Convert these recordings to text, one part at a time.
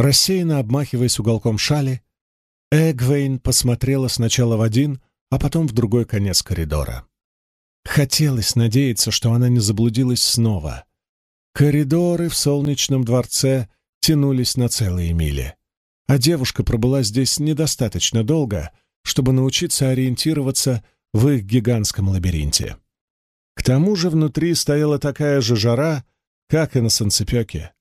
Рассеянно обмахиваясь уголком шали, Эгвейн посмотрела сначала в один, а потом в другой конец коридора. Хотелось надеяться, что она не заблудилась снова. Коридоры в солнечном дворце тянулись на целые мили, а девушка пробыла здесь недостаточно долго, чтобы научиться ориентироваться в их гигантском лабиринте. К тому же внутри стояла такая же жара, как и на Санцепёке.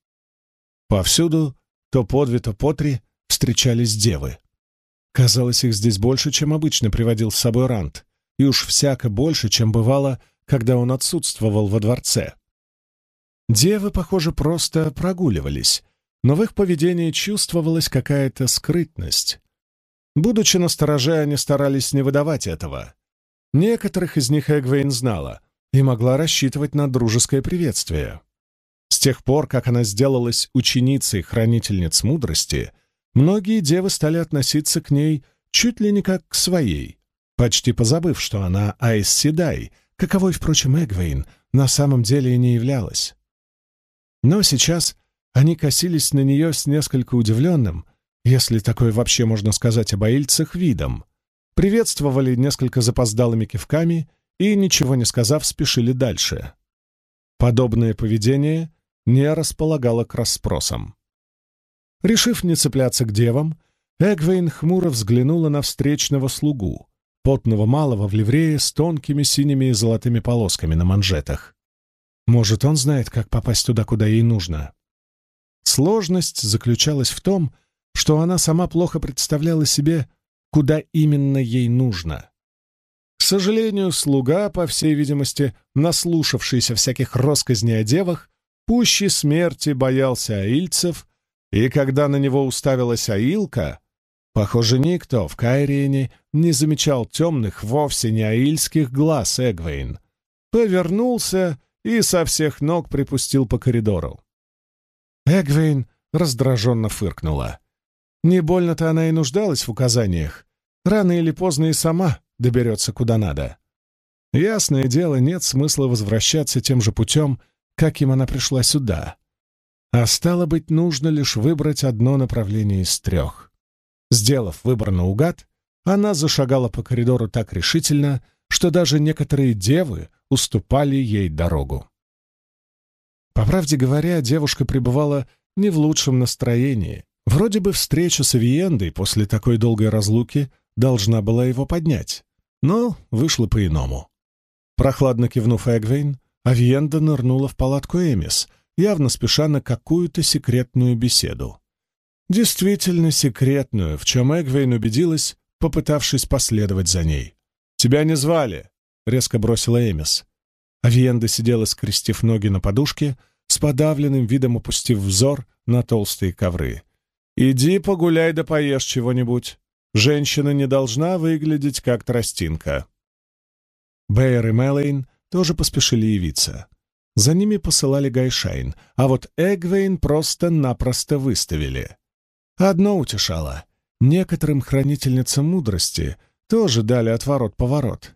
Повсюду, то по две, то по три, встречались девы. Казалось, их здесь больше, чем обычно приводил с собой Рант, и уж всяко больше, чем бывало, когда он отсутствовал во дворце. Девы, похоже, просто прогуливались, но в их поведении чувствовалась какая-то скрытность. Будучи настороже, они старались не выдавать этого. Некоторых из них Эгвейн знала и могла рассчитывать на дружеское приветствие. С тех пор, как она сделалась ученицей хранительниц мудрости, многие девы стали относиться к ней чуть ли не как к своей, почти позабыв, что она Айс Седай, каковой, впрочем, Эгвейн на самом деле и не являлась. Но сейчас они косились на нее с несколько удивленным, если такое вообще можно сказать об аильцах, видом, приветствовали несколько запоздалыми кивками и, ничего не сказав, спешили дальше. Подобное поведение не располагало к расспросам. Решив не цепляться к девам, Эгвейн хмуро взглянула на встречного слугу, потного малого в ливрее с тонкими синими и золотыми полосками на манжетах. Может, он знает, как попасть туда, куда ей нужно. Сложность заключалась в том, что она сама плохо представляла себе, куда именно ей нужно. К сожалению, слуга, по всей видимости, наслушавшийся всяких росказней о девах, пуще смерти боялся аильцев, и когда на него уставилась аилка, похоже, никто в Кайриене не замечал темных, вовсе не аильских глаз Эгвейн, повернулся и со всех ног припустил по коридору. Эгвейн раздраженно фыркнула. Не больно-то она и нуждалась в указаниях. Рано или поздно и сама доберется куда надо. Ясное дело, нет смысла возвращаться тем же путем, каким она пришла сюда. А стало быть, нужно лишь выбрать одно направление из трех. Сделав выбор наугад, она зашагала по коридору так решительно, что даже некоторые девы уступали ей дорогу. По правде говоря, девушка пребывала не в лучшем настроении. Вроде бы встреча с Авиендой после такой долгой разлуки должна была его поднять, но вышло по-иному. Прохладно кивнув Эгвейн, Авиенда нырнула в палатку Эмис, явно спеша на какую-то секретную беседу. Действительно секретную, в чем Эгвейн убедилась, попытавшись последовать за ней. «Тебя не звали!» — резко бросила Эмис. Авиенда сидела, скрестив ноги на подушке, с подавленным видом опустив взор на толстые ковры. «Иди погуляй да поешь чего-нибудь. Женщина не должна выглядеть как тростинка». Бэйр и Мэлэйн тоже поспешили явиться. За ними посылали Гайшайн, а вот Эгвейн просто-напросто выставили. Одно утешало. Некоторым хранительницам мудрости тоже дали отворот-поворот.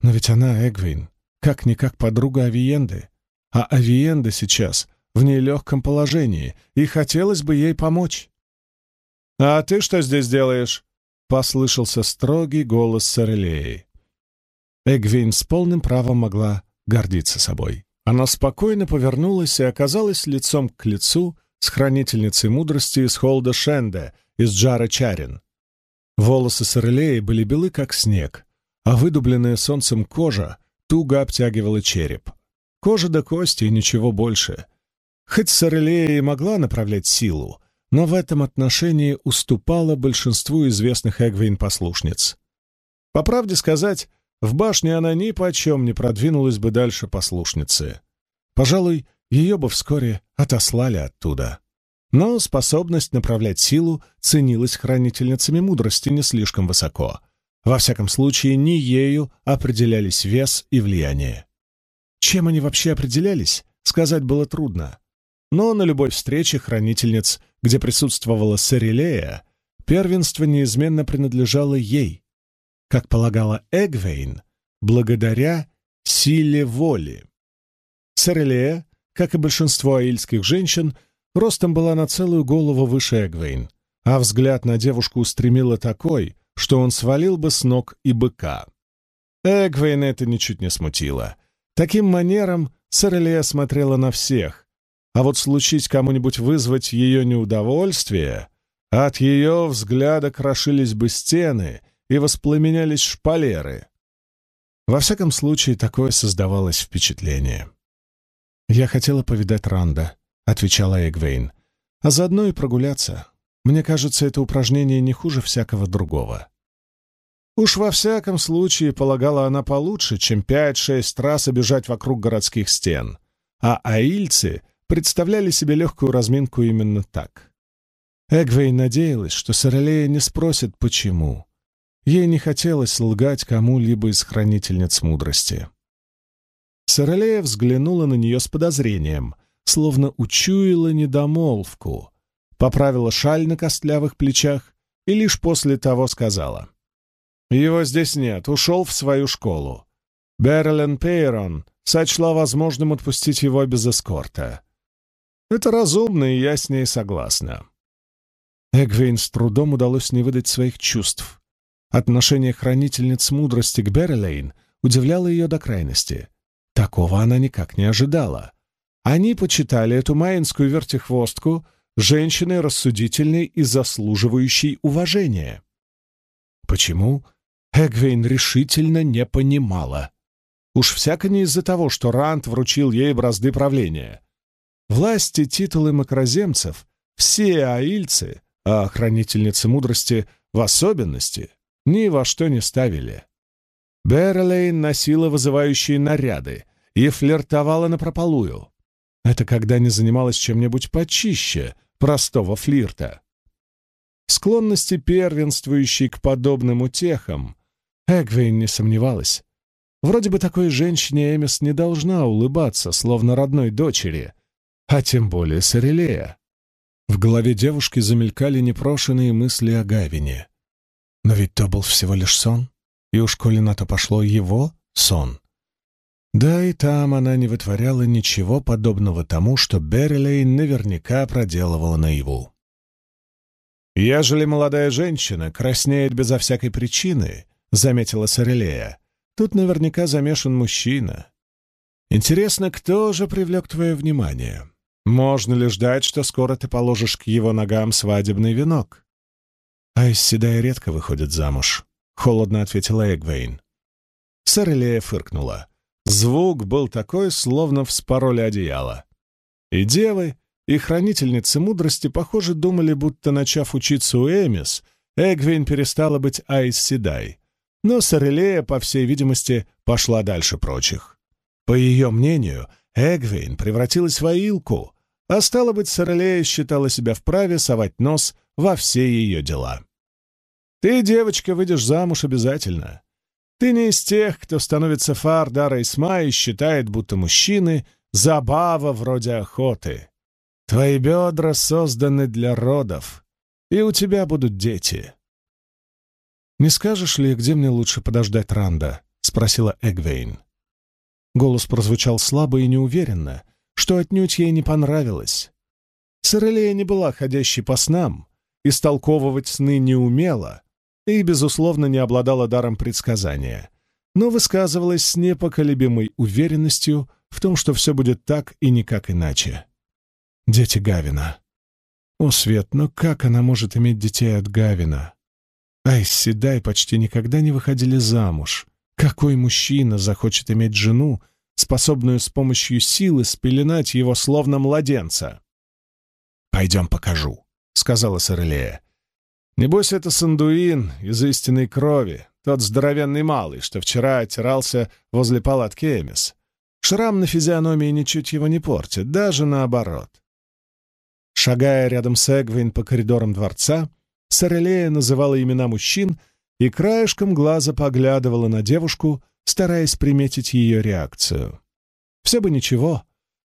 Но ведь она, Эгвейн, как-никак подруга Авиенды а Авиенда сейчас в нелегком положении, и хотелось бы ей помочь. «А ты что здесь делаешь?» — послышался строгий голос Сорелеи. Эгвин с полным правом могла гордиться собой. Она спокойно повернулась и оказалась лицом к лицу с хранительницей мудрости из Холда Шенде, из Джара Чарин. Волосы Сорелеи были белы, как снег, а выдубленная солнцем кожа туго обтягивала череп. Кожа до кости и ничего больше. Хоть Сорелея и могла направлять силу, но в этом отношении уступала большинству известных Эгвейн-послушниц. По правде сказать, в башне она ни почем не продвинулась бы дальше послушницы. Пожалуй, ее бы вскоре отослали оттуда. Но способность направлять силу ценилась хранительницами мудрости не слишком высоко. Во всяком случае, не ею определялись вес и влияние. Чем они вообще определялись, сказать было трудно. Но на любой встрече хранительниц, где присутствовала Сарелея, первенство неизменно принадлежало ей, как полагала Эгвейн, благодаря силе воли. Сарелея, как и большинство аильских женщин, ростом была на целую голову выше Эгвейн, а взгляд на девушку устремила такой, что он свалил бы с ног и быка. Эгвейн это ничуть не смутило. Таким манером Сорелия смотрела на всех, а вот случись кому-нибудь вызвать ее неудовольствие, от ее взгляда крошились бы стены и воспламенялись шпалеры. Во всяком случае, такое создавалось впечатление. «Я хотела повидать Ранда», — отвечала Эгвейн, — «а заодно и прогуляться. Мне кажется, это упражнение не хуже всякого другого». Уж во всяком случае, полагала она получше, чем пять-шесть раз обижать вокруг городских стен, а аильцы представляли себе легкую разминку именно так. Эгвейн надеялась, что Сорелея не спросит, почему. Ей не хотелось лгать кому-либо из хранительниц мудрости. Сорелея взглянула на нее с подозрением, словно учуяла недомолвку, поправила шаль на костлявых плечах и лишь после того сказала. «Его здесь нет, ушел в свою школу. Берлен Пейрон сочла возможным отпустить его без эскорта. Это разумно, и я с ней согласна». Эгвейн с трудом удалось не выдать своих чувств. Отношение хранительниц мудрости к Берлейн удивляло ее до крайности. Такого она никак не ожидала. Они почитали эту майнскую вертихвостку женщиной рассудительной и заслуживающей уважения. Почему? Эгвейн решительно не понимала. Уж всяко не из-за того, что Рант вручил ей бразды правления. Власти, титулы макроземцев, все аильцы, а хранительницы мудрости в особенности, ни во что не ставили. Берлейн носила вызывающие наряды и флиртовала напропалую. Это когда не занималась чем-нибудь почище простого флирта. Склонности первенствующей к подобным утехам Эгвейн не сомневалась. Вроде бы такой женщине Эмис не должна улыбаться, словно родной дочери, а тем более Сорелея. В голове девушки замелькали непрошенные мысли о Гавине. Но ведь то был всего лишь сон, и уж коли на то пошло его сон. Да и там она не вытворяла ничего подобного тому, что Беррилейн наверняка проделывала наяву. «Ежели молодая женщина краснеет безо всякой причины», — заметила Сорелея, — «тут наверняка замешан мужчина. Интересно, кто же привлек твое внимание? Можно ли ждать, что скоро ты положишь к его ногам свадебный венок?» «Айс Седая редко выходит замуж», — холодно ответила Эгвейн. Сорелея фыркнула. Звук был такой, словно вспороли одеяло. И девы, и хранительницы мудрости, похоже, думали, будто, начав учиться у Эмис, Эгвин перестала быть Айс Седай. Но Сорелея, по всей видимости, пошла дальше прочих. По ее мнению, Эгвин превратилась в Аилку, а стало быть, Сорелея считала себя вправе совать нос во все ее дела. «Ты, девочка, выйдешь замуж обязательно. Ты не из тех, кто становится фар Дара Исма и считает, будто мужчины — забава вроде охоты. Твои бедра созданы для родов, и у тебя будут дети. «Не скажешь ли, где мне лучше подождать Ранда?» — спросила Эгвейн. Голос прозвучал слабо и неуверенно, что отнюдь ей не понравилось. Сорелея не была ходящей по снам, истолковывать сны не умела, и, безусловно, не обладала даром предсказания, но высказывалась с непоколебимой уверенностью в том, что все будет так и никак иначе. Дети Гавина. О, Свет, но как она может иметь детей от Гавина? Айс Седай почти никогда не выходили замуж. Какой мужчина захочет иметь жену, способную с помощью силы спеленать его словно младенца? «Пойдем покажу», — сказала Сорелея. Небось, это Сандуин из истинной крови, тот здоровенный малый, что вчера оттирался возле палатки Эмис. Шрам на физиономии ничуть его не портит, даже наоборот. Шагая рядом с Эгвин по коридорам дворца, Сорелея называла имена мужчин и краешком глаза поглядывала на девушку, стараясь приметить ее реакцию. Все бы ничего,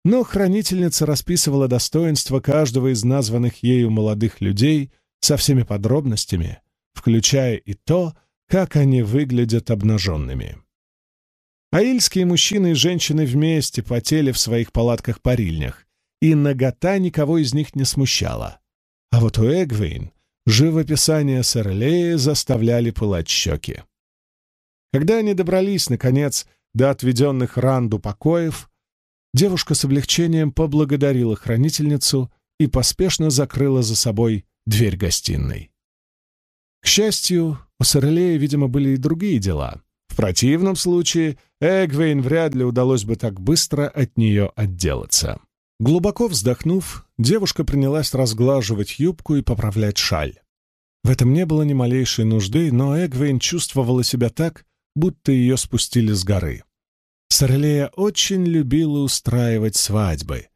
но хранительница расписывала достоинства каждого из названных ею молодых людей со всеми подробностями, включая и то, как они выглядят обнаженными. Аильские мужчины и женщины вместе потели в своих палатках-парильнях, и нагота никого из них не смущала. А вот у Эгвейн живописание Серлея заставляли пылать щеки. Когда они добрались, наконец, до отведенных Ранду покоев, девушка с облегчением поблагодарила хранительницу и поспешно закрыла за собой дверь гостиной. К счастью, у Серлея, видимо, были и другие дела. В противном случае Эгвейн вряд ли удалось бы так быстро от нее отделаться. Глубоко вздохнув, девушка принялась разглаживать юбку и поправлять шаль. В этом не было ни малейшей нужды, но Эгвейн чувствовала себя так, будто ее спустили с горы. Сорелея очень любила устраивать свадьбы.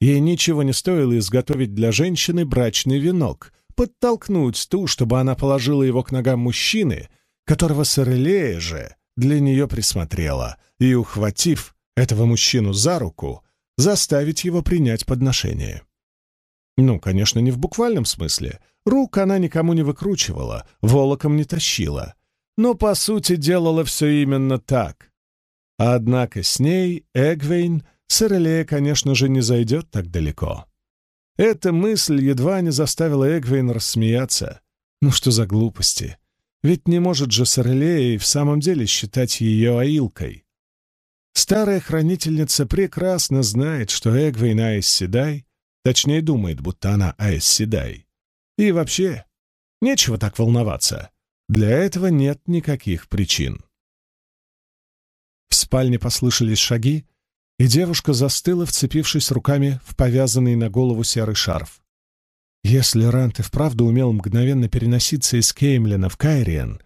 Ей ничего не стоило изготовить для женщины брачный венок, подтолкнуть ту, чтобы она положила его к ногам мужчины, которого Сорелея же для нее присмотрела, и, ухватив этого мужчину за руку, заставить его принять подношение. Ну, конечно, не в буквальном смысле. Рук она никому не выкручивала, волоком не тащила. Но, по сути, делала все именно так. Однако с ней Эгвейн Сорелея, конечно же, не зайдет так далеко. Эта мысль едва не заставила Эгвейн рассмеяться. Ну что за глупости? Ведь не может же Сорелея и в самом деле считать ее аилкой. Старая хранительница прекрасно знает, что Эгвейн Айс Седай, точнее думает, будто она Айс. И вообще, нечего так волноваться. Для этого нет никаких причин. Спальне послышались шаги, и девушка застыла, вцепившись руками в повязанный на голову серый шарф. Если Ранд и вправду умел мгновенно переноситься из Кеймлина в Кайриен,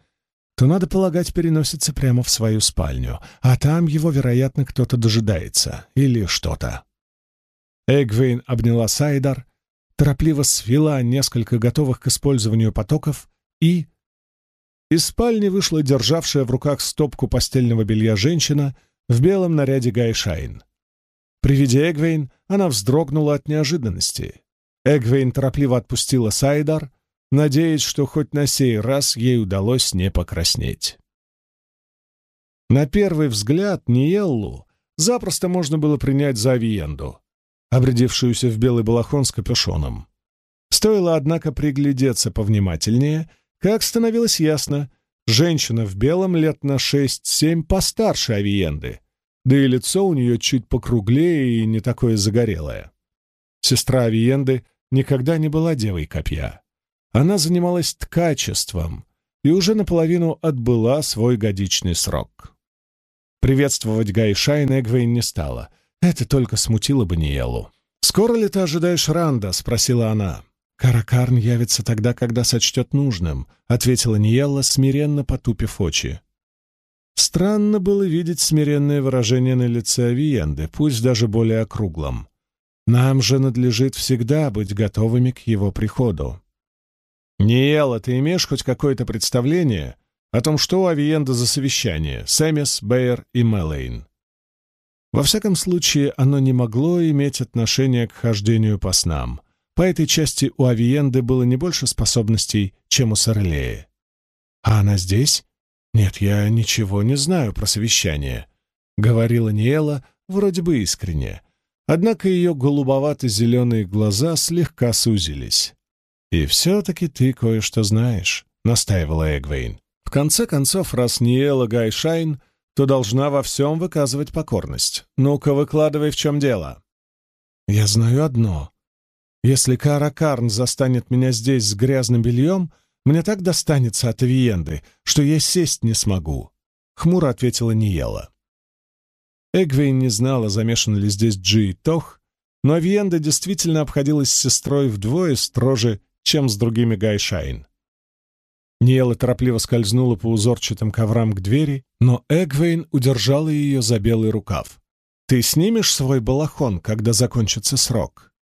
то, надо полагать, переносится прямо в свою спальню, а там его, вероятно, кто-то дожидается или что-то. Эгвейн обняла Сайдар, торопливо свела несколько готовых к использованию потоков и... Из спальни вышла державшая в руках стопку постельного белья женщина в белом наряде Гайшайн. При виде Эгвейн она вздрогнула от неожиданности. Эгвейн торопливо отпустила Сайдар, надеясь, что хоть на сей раз ей удалось не покраснеть. На первый взгляд Ниеллу запросто можно было принять за авиенду, обрядившуюся в белый балахон с капюшоном. Стоило, однако, приглядеться повнимательнее, как становилось ясно, женщина в белом лет на шесть-семь постарше авиенды, да и лицо у нее чуть покруглее и не такое загорелое. Сестра авиенды никогда не была девой копья. Она занималась ткачеством и уже наполовину отбыла свой годичный срок. Приветствовать Гайша и Эгвейн не стала. Это только смутило бы Ниелу. «Скоро ли ты ожидаешь Ранда?» — спросила она. «Каракарн явится тогда, когда сочтет нужным», — ответила Ниелла, смиренно потупив очи. Странно было видеть смиренное выражение на лице Авиенды, пусть даже более округлом. Нам же надлежит всегда быть готовыми к его приходу. «Ниэла, ты имеешь хоть какое-то представление о том, что у Авиенда за совещание, Сэмис, Бэйр и Мэлэйн?» Во всяком случае, оно не могло иметь отношения к хождению по снам. По этой части у Авиенды было не больше способностей, чем у Сарлея. «А она здесь?» «Нет, я ничего не знаю про совещание», — говорила Ниэла вроде бы искренне. Однако ее голубовато-зеленые глаза слегка сузились. «И все-таки ты кое-что знаешь», — настаивала Эгвейн. «В конце концов, раз Ниэла Гайшайн, то должна во всем выказывать покорность. Ну-ка, выкладывай, в чем дело». «Я знаю одно. Если Кара Карн застанет меня здесь с грязным бельем, мне так достанется от Авиенды, что я сесть не смогу», — хмуро ответила Ниела. Эгвейн не знала, замешан ли здесь Джи и Тох, но Авиенда действительно обходилась с сестрой вдвое строже, чем с другими Гайшайн. Ниэла торопливо скользнула по узорчатым коврам к двери, но Эгвейн удержала ее за белый рукав. «Ты снимешь свой балахон, когда закончится срок?»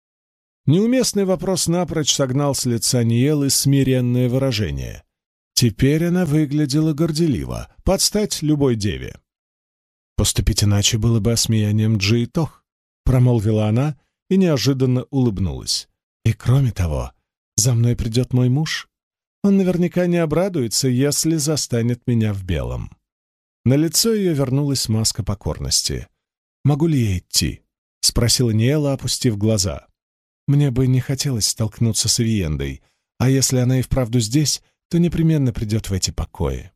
Неуместный вопрос напрочь согнал с лица Ниелы смиренное выражение. Теперь она выглядела горделиво, под стать любой деве. «Поступить иначе было бы осмеянием Джи и Тох», — промолвила она и неожиданно улыбнулась. «И кроме того, за мной придет мой муж. Он наверняка не обрадуется, если застанет меня в белом. На лицо ее вернулась маска покорности. «Могу ли я идти?» — спросила Ниэла, опустив глаза. «Мне бы не хотелось столкнуться с Виендой, а если она и вправду здесь, то непременно придет в эти покои».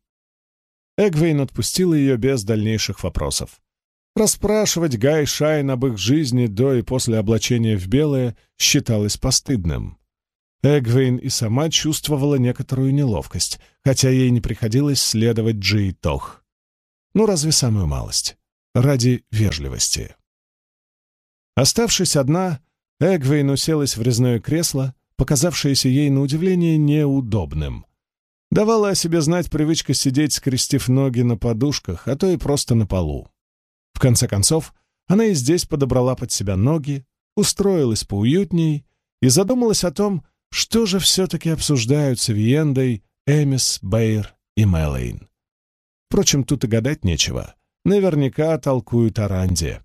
Эгвейн отпустила ее без дальнейших вопросов. Расспрашивать Гай Шайн об их жизни до и после облачения в белое считалось постыдным. Эгвейн и сама чувствовала некоторую неловкость, хотя ей не приходилось следовать Джи и Тох. Ну, разве самую малость? Ради вежливости. Оставшись одна, Эгвейн уселась в резное кресло, показавшееся ей на удивление неудобным. Давала о себе знать привычка сидеть, скрестив ноги на подушках, а то и просто на полу. В конце концов, она и здесь подобрала под себя ноги, устроилась поуютней и задумалась о том, что же все-таки обсуждают с Виендой, Эмис, Бейр и Мэлэйн. Впрочем, тут и гадать нечего. Наверняка толкуют о Ранде.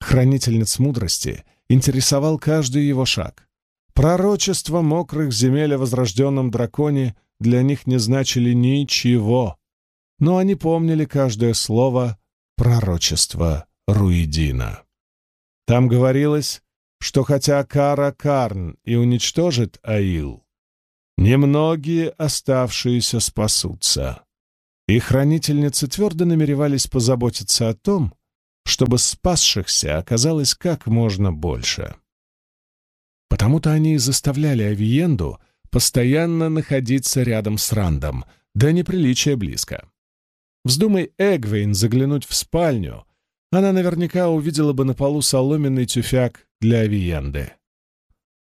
Хранительниц мудрости интересовал каждый его шаг. Пророчества мокрых земель о возрожденном драконе для них не значили ничего, но они помнили каждое слово пророчество Руидина. Там говорилось, что хотя Кара Карн и уничтожит Аил, немногие оставшиеся спасутся. И хранительницы твердо намеревались позаботиться о том, чтобы спасшихся оказалось как можно больше. Потому-то они и заставляли Авиенду постоянно находиться рядом с Рандом, да неприличия близко. Вздумай Эгвейн заглянуть в спальню, она наверняка увидела бы на полу соломенный тюфяк для авиенды.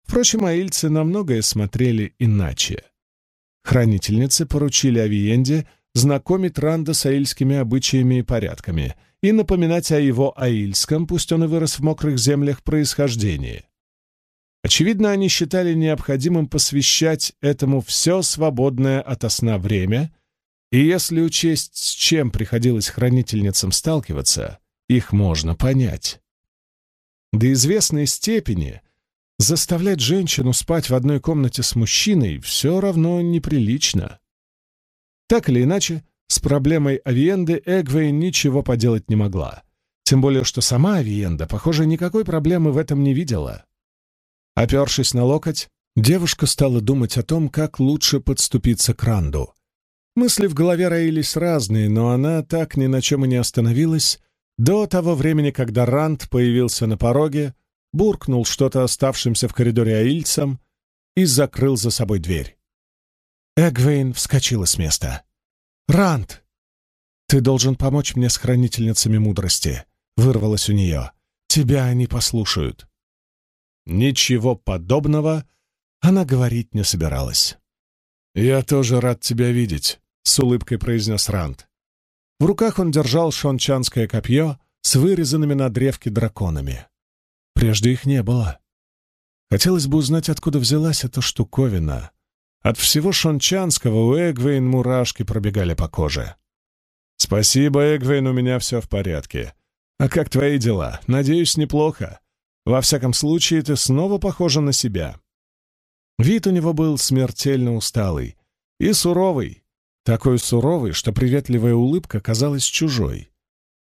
Впрочем, аильцы на многое смотрели иначе. Хранительницы поручили авиенде знакомить Ранда с аильскими обычаями и порядками и напоминать о его аильском, пусть он и вырос в мокрых землях, происхождении. Очевидно, они считали необходимым посвящать этому все свободное от сна время — и если учесть, с чем приходилось хранительницам сталкиваться, их можно понять. До известной степени заставлять женщину спать в одной комнате с мужчиной все равно неприлично. Так или иначе, с проблемой Авиенды Эгвейн ничего поделать не могла. Тем более, что сама Авиенда, похоже, никакой проблемы в этом не видела. Опершись на локоть, девушка стала думать о том, как лучше подступиться к Ранду. Мысли в голове роились разные, но она так ни на чем и не остановилась до того времени, когда Ранд появился на пороге, буркнул что-то оставшимся в коридоре аильцам и закрыл за собой дверь. Эгвейн вскочила с места. «Ранд! Ты должен помочь мне с хранительницами мудрости», — вырвалось у нее. «Тебя они послушают». Ничего подобного она говорить не собиралась. «Я тоже рад тебя видеть», с улыбкой произнес Ранд. В руках он держал шончанское копье с вырезанными на древке драконами. Прежде их не было. Хотелось бы узнать, откуда взялась эта штуковина. От всего шончанского у Эгвейн мурашки пробегали по коже. «Спасибо, Эгвейн, у меня все в порядке. А как твои дела? Надеюсь, неплохо. Во всяком случае, ты снова похожа на себя». Вид у него был смертельно усталый и суровый, такой суровый, что приветливая улыбка казалась чужой.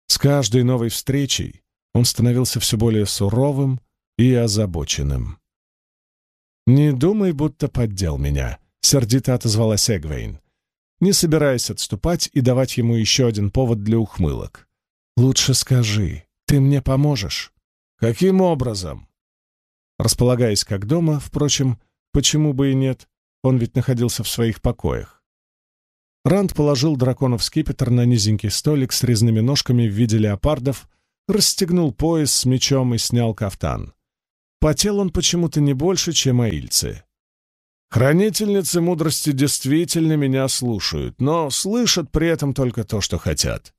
С каждой новой встречей он становился все более суровым и озабоченным. «Не думай, будто поддел меня», — сердито отозвалась Эгвейн, не собираясь отступать и давать ему еще один повод для ухмылок. «Лучше скажи, ты мне поможешь?» «Каким образом?» Располагаясь как дома, впрочем, почему бы и нет, он ведь находился в своих покоях. Ранд положил драконов скипетр на низенький столик с резными ножками в виде леопардов, расстегнул пояс с мечом и снял кафтан. Потел он почему-то не больше, чем аильцы. Хранительницы мудрости действительно меня слушают, но слышат при этом только то, что хотят.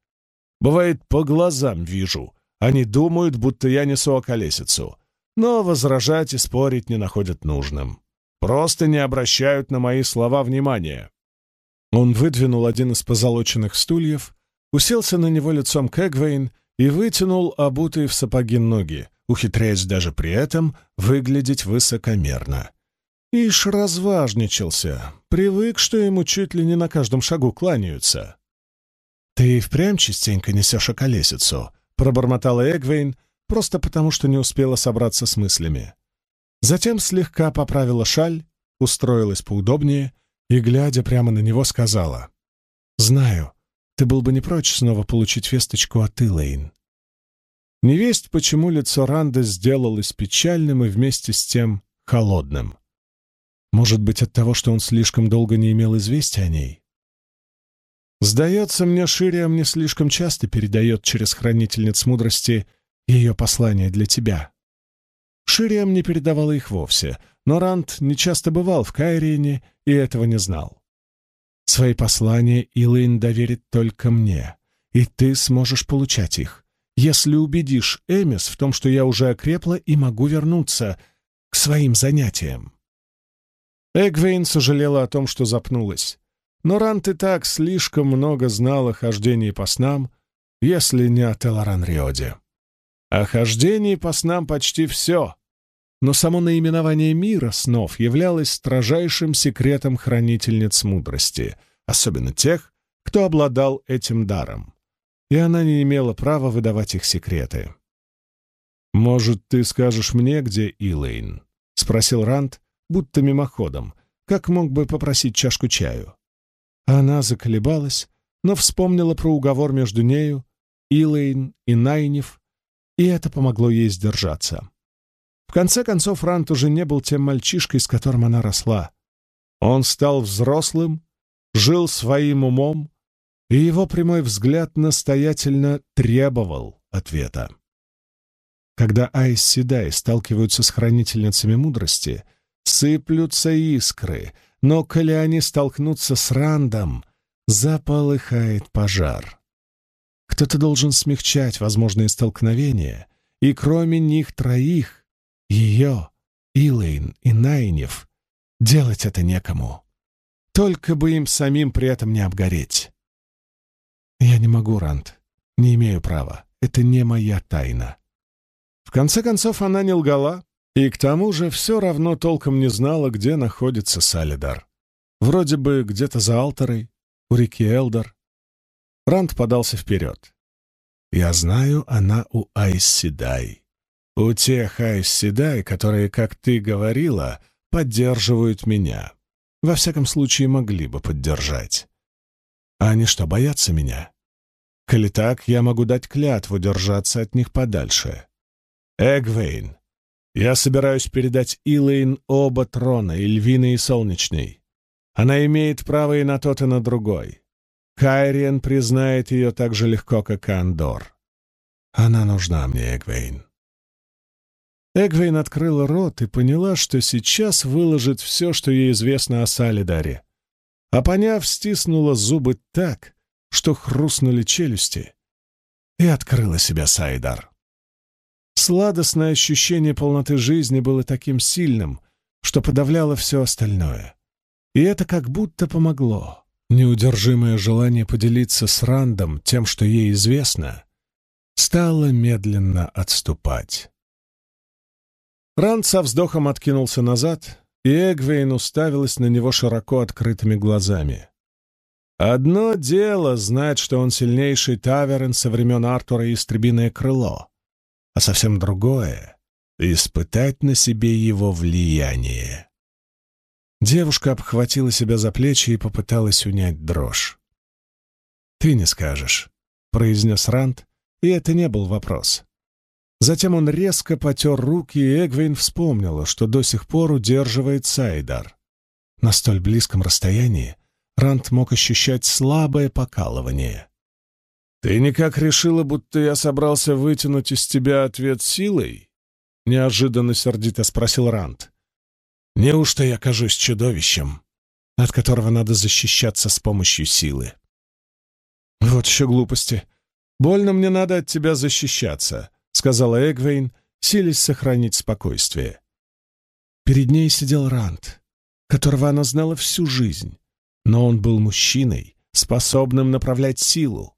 Бывает, по глазам вижу. Они думают, будто я несу околесицу, но возражать и спорить не находят нужным. Просто не обращают на мои слова внимания. Он выдвинул один из позолоченных стульев, уселся на него лицом к Эгвейн и вытянул обутые в сапоги ноги, ухитряясь даже при этом выглядеть высокомерно. Ишь разважничался, привык, что ему чуть ли не на каждом шагу кланяются. «Ты и впрямь частенько несешь околесицу», — пробормотала Эгвейн, просто потому, что не успела собраться с мыслями. Затем слегка поправила шаль, устроилась поудобнее и, глядя прямо на него, сказала. «Знаю, ты был бы не прочь снова получить весточку от Илэйн». Невесть, почему лицо Ранда сделалось печальным и вместе с тем холодным. Может быть, от того, что он слишком долго не имел известия о ней? Сдается мне, Шириам не слишком часто передает через хранительниц мудрости ее послания для тебя. Шириам не передавала их вовсе, но Ранд не часто бывал в Кайрине и этого не знал. Свои послания Илэйн доверит только мне, и ты сможешь получать их, если убедишь Эмис в том, что я уже окрепла и могу вернуться к своим занятиям. Эгвейн сожалела о том, что запнулась. Но Рант и так слишком много знал о хождении по снам, если не о Телоран-Риоде. О хождении по снам почти все, но само наименование мира снов являлось строжайшим секретом хранительниц мудрости, особенно тех, кто обладал этим даром, и она не имела права выдавать их секреты. «Может, ты скажешь мне, где Илэйн?» — спросил Рант, будто мимоходом, как мог бы попросить чашку чаю. Она заколебалась, но вспомнила про уговор между нею, Илэйн и Найнев, и это помогло ей сдержаться. В конце концов, Рант уже не был тем мальчишкой, с которым она росла. Он стал взрослым, жил своим умом, и его прямой взгляд настоятельно требовал ответа. Когда Айс Седай сталкиваются с хранительницами мудрости — Сыплются искры, но коли они столкнутся с Рандом, заполыхает пожар. Кто-то должен смягчать возможные столкновения, и кроме них троих, ее, Илэйн и Найнев, делать это некому. Только бы им самим при этом не обгореть. Я не могу, Ранд, не имею права. Это не моя тайна. В конце концов, она не лгала, и к тому же все равно толком не знала, где находится Салидар. Вроде бы где-то за Алторой, у реки Элдор. Ранд подался вперед. «Я знаю, она у Айсседай. У тех Айсседай, которые, как ты говорила, поддерживают меня. Во всяком случае, могли бы поддержать. А они что, боятся меня? Коли так, я могу дать клятву держаться от них подальше. Эгвейн, я собираюсь передать Илэйн оба трона, и львиный, и солнечный. Она имеет право и на тот, и на другой. Кайриен признает ее так же легко, как Андор. Она нужна мне, Эгвейн. Эгвейн открыла рот и поняла, что сейчас выложит все, что ей известно о Салидаре. А поняв, стиснула зубы так, что хрустнули челюсти, и открыла себя Сайдар. Сладостное ощущение полноты жизни было таким сильным, что подавляло все остальное. И это как будто помогло. Неудержимое желание поделиться с Рандом тем, что ей известно, стало медленно отступать. Ранд со вздохом откинулся назад, и Эгвейн уставилась на него широко открытыми глазами. Одно дело знать, что он сильнейший таверн со времен Артура и Истребиное крыло а совсем другое — испытать на себе его влияние. Девушка обхватила себя за плечи и попыталась унять дрожь. «Ты не скажешь», — произнес Рант, и это не был вопрос. Затем он резко потер руки, и Эгвин вспомнила, что до сих пор удерживает Сайдар. На столь близком расстоянии Рант мог ощущать слабое покалывание. «Ты никак решила, будто я собрался вытянуть из тебя ответ силой?» — неожиданно сердито спросил Рант. «Неужто я кажусь чудовищем, от которого надо защищаться с помощью силы?» «Вот еще глупости. Больно мне надо от тебя защищаться», — сказала Эгвейн, силясь сохранить спокойствие. Перед ней сидел Рант, которого она знала всю жизнь, но он был мужчиной, способным направлять силу.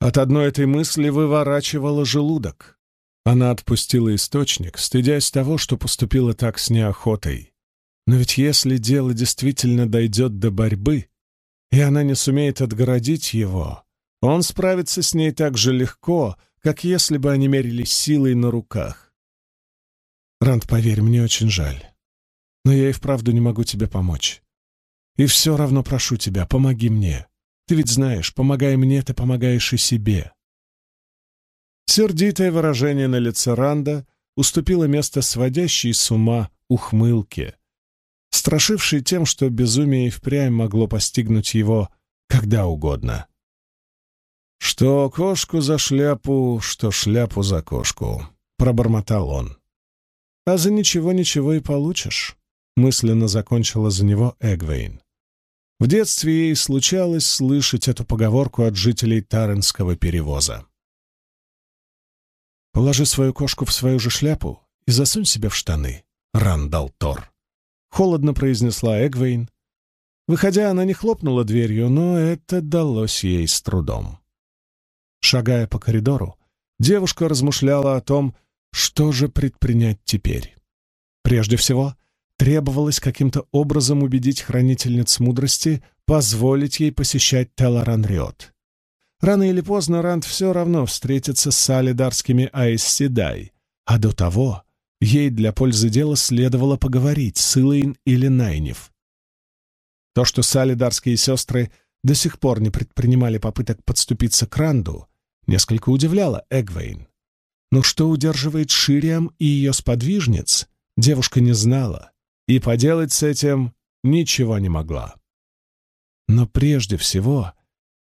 От одной этой мысли выворачивала желудок. Она отпустила источник, стыдясь того, что поступила так с неохотой. Но ведь если дело действительно дойдет до борьбы, и она не сумеет отгородить его, он справится с ней так же легко, как если бы они мерились силой на руках. «Ранд, поверь, мне очень жаль, но я и вправду не могу тебе помочь. И все равно прошу тебя, помоги мне. Ты ведь знаешь, помогая мне, ты помогаешь и себе». Сердитое выражение на лице Ранда уступило место сводящей с ума ухмылке, страшившей тем, что безумие и впрямь могло постигнуть его когда угодно. «Что кошку за шляпу, что шляпу за кошку», — пробормотал он. «А за ничего-ничего и получишь», — мысленно закончила за него Эгвейн. В детстве ей случалось слышать эту поговорку от жителей Таренского перевоза. «Положи свою кошку в свою же шляпу и засунь себе в штаны», — Рандал Тор. Холодно произнесла Эгвейн. Выходя, она не хлопнула дверью, но это далось ей с трудом. Шагая по коридору, девушка размышляла о том, что же предпринять теперь. Прежде всего, требовалось каким-то образом убедить хранительниц мудрости позволить ей посещать Теларанриот. Рано или поздно Ранд все равно встретится с солидарскими Аэсседай, а до того ей для пользы дела следовало поговорить с Илэйн или Найнев. То, что солидарские сестры до сих пор не предпринимали попыток подступиться к Ранду, несколько удивляло Эгвейн. Но что удерживает Шириам и ее сподвижниц, девушка не знала, и поделать с этим ничего не могла. Но прежде всего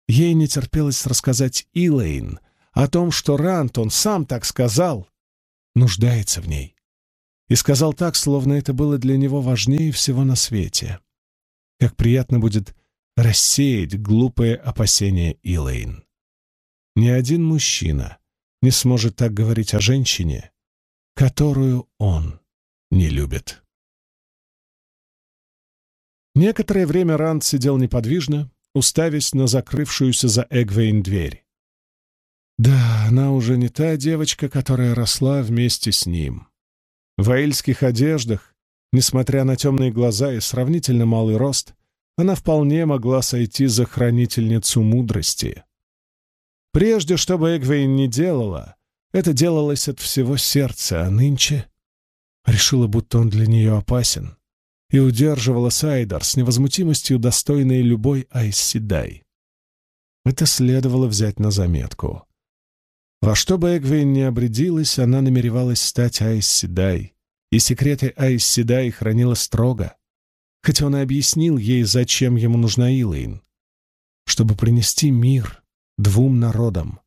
ей не терпелось рассказать Илэйн о том, что Рант, он сам так сказал, нуждается в ней. И сказал так, словно это было для него важнее всего на свете. Как приятно будет рассеять глупые опасения Илэйн. Ни один мужчина не сможет так говорить о женщине, которую он не любит. Некоторое время Ранд сидел неподвижно, уставясь на закрывшуюся за Эгвейн дверь. Да, она уже не та девочка, которая росла вместе с ним. В аильских одеждах, несмотря на темные глаза и сравнительно малый рост, она вполне могла сойти за хранительницу мудрости. Прежде, что бы Эгвейн не делала, это делалось от всего сердца, а нынче решила, будто он для нее опасен, и удерживала Сайдар с невозмутимостью, достойной любой Айсседай. Это следовало взять на заметку. Во что бы Эгвейн не обрядилась, она намеревалась стать Айсседай, и секреты Айсседай хранила строго, хотя он и объяснил ей, зачем ему нужна Илэйн, чтобы принести мир двум народам.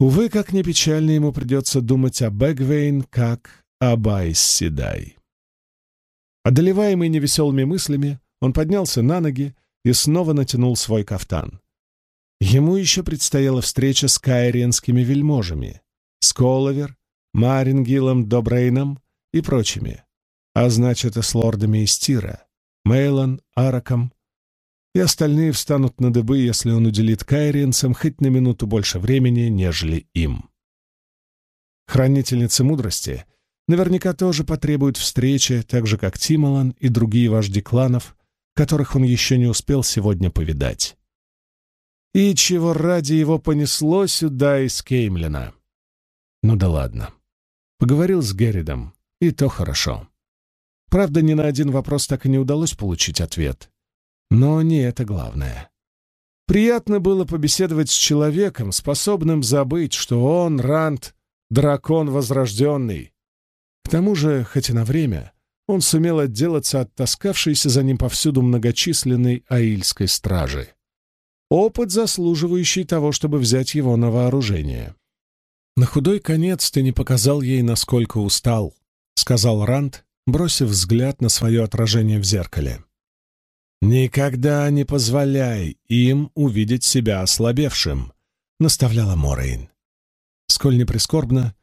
Увы, как ни печально ему придется думать об Эгвейн, как об Айсседай. Одолеваемый невеселыми мыслями, он поднялся на ноги и снова натянул свой кафтан. Ему еще предстояла встреча с кайренскими вельможами, с Коловер, Марингилом Добрейном и прочими, а значит и с лордами из Тира, Мейлон, Араком, и остальные встанут на дыбы, если он уделит кайренцам хоть на минуту больше времени, нежели им. Хранительницы мудрости наверняка тоже потребуют встречи, так же, как Тимолан и другие вожди кланов, которых он еще не успел сегодня повидать. И чего ради его понесло сюда из Кеймлина? Ну да ладно. Поговорил с Герридом, и то хорошо. Правда, ни на один вопрос так и не удалось получить ответ. Но не это главное. Приятно было побеседовать с человеком, способным забыть, что он, Рант, дракон возрожденный. К тому же, хоть и на время, он сумел отделаться от таскавшейся за ним повсюду многочисленной аильской стражи. Опыт, заслуживающий того, чтобы взять его на вооружение. «На худой конец ты не показал ей, насколько устал», — сказал Рант, бросив взгляд на свое отражение в зеркале. «Никогда не позволяй им увидеть себя ослабевшим», — наставляла Морейн. Сколь не прискорбно,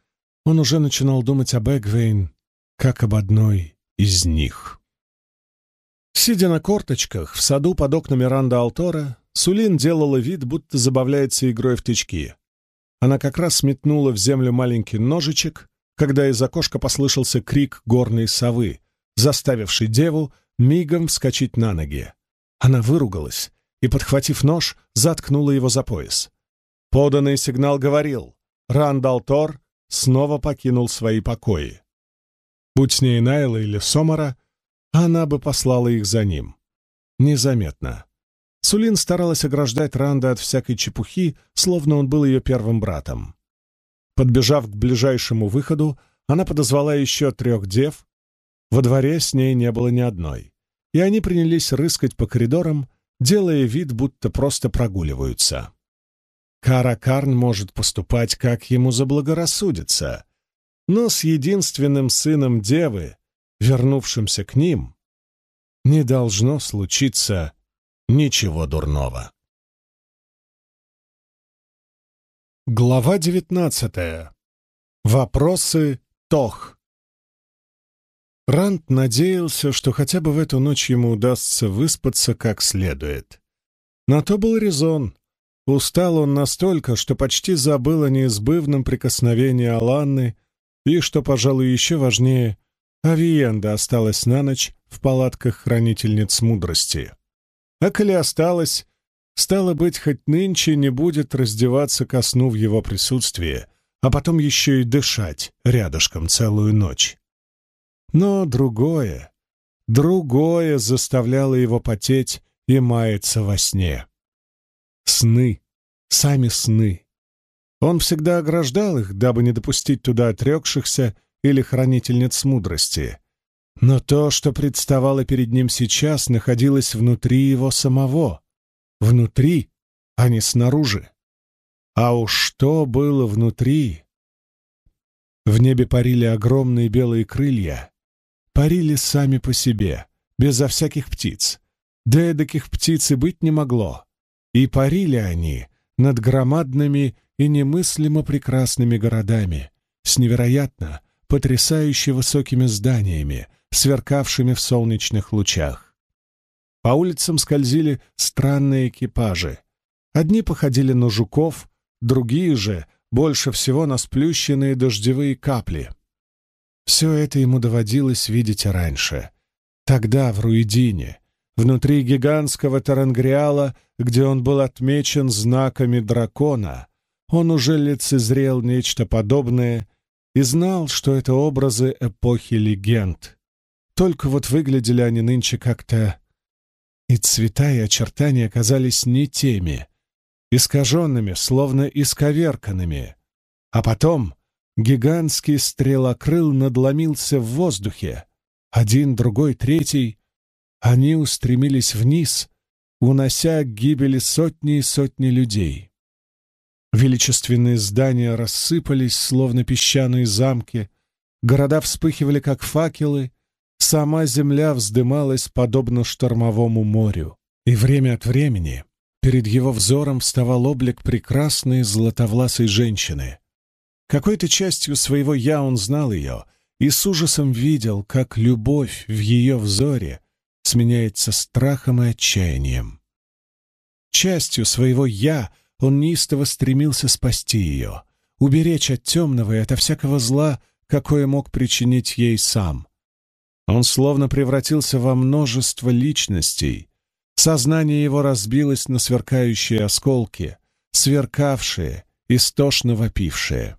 он уже начинал думать об Эгвейн как об одной из них. Сидя на корточках в саду под окнами Ранда Алтора, Сулин делала вид, будто забавляется игрой в тычки. Она как раз сметнула в землю маленький ножичек, когда из окошка послышался крик горной совы, заставивший деву мигом вскочить на ноги. Она выругалась и, подхватив нож, заткнула его за пояс. Поданный сигнал говорил Рандал Тор снова покинул свои покои. Будь с ней Найла или Сомара, она бы послала их за ним. Незаметно. Сулин старалась ограждать Ранда от всякой чепухи, словно он был ее первым братом. Подбежав к ближайшему выходу, она подозвала еще трех дев. Во дворе с ней не было ни одной, и они принялись рыскать по коридорам, делая вид, будто просто прогуливаются. Каракарн может поступать, как ему заблагорассудится, но с единственным сыном девы, вернувшимся к ним, не должно случиться ничего дурного. Глава девятнадцатая. Вопросы Тох. Ранд надеялся, что хотя бы в эту ночь ему удастся выспаться как следует. На то был резон. Устал он настолько, что почти забыл о неизбывном прикосновении Аланны и, что, пожалуй, еще важнее, Авиенда осталась на ночь в палатках хранительниц мудрости. А коли осталось, стало быть, хоть нынче не будет раздеваться ко сну в его присутствии, а потом еще и дышать рядышком целую ночь. Но другое, другое заставляло его потеть и маяться во сне. Сны, сами сны. Он всегда ограждал их, дабы не допустить туда отрекшихся или хранительниц мудрости. Но то, что представало перед ним сейчас, находилось внутри его самого. Внутри, а не снаружи. А уж что было внутри? В небе парили огромные белые крылья. Парили сами по себе, безо всяких птиц. Да эдаких птиц и быть не могло. И парили они над громадными и немыслимо прекрасными городами, с невероятно, потрясающе высокими зданиями, сверкавшими в солнечных лучах. По улицам скользили странные экипажи. Одни походили на жуков, другие же — больше всего на сплющенные дождевые капли. Все это ему доводилось видеть раньше. Тогда, в Руидине, внутри гигантского Тарангриала, где он был отмечен знаками дракона, он уже лицезрел нечто подобное и знал, что это образы эпохи легенд. Только вот выглядели они нынче как-то... И цвета и очертания оказались не теми, искаженными, словно исковерканными. А потом гигантский стрелокрыл надломился в воздухе. Один, другой, третий. Они устремились вниз, унося к гибели сотни и сотни людей. Величественные здания рассыпались, словно песчаные замки, города вспыхивали, как факелы, сама земля вздымалась, подобно штормовому морю. И время от времени перед его взором вставал облик прекрасной златовласой женщины. Какой-то частью своего «я» он знал ее и с ужасом видел, как любовь в ее взоре сменяется страхом и отчаянием. Частью своего «я» он неистово стремился спасти ее, уберечь от темного и ото всякого зла, какое мог причинить ей сам. Он словно превратился во множество личностей. Сознание его разбилось на сверкающие осколки, сверкавшие, истошно вопившие.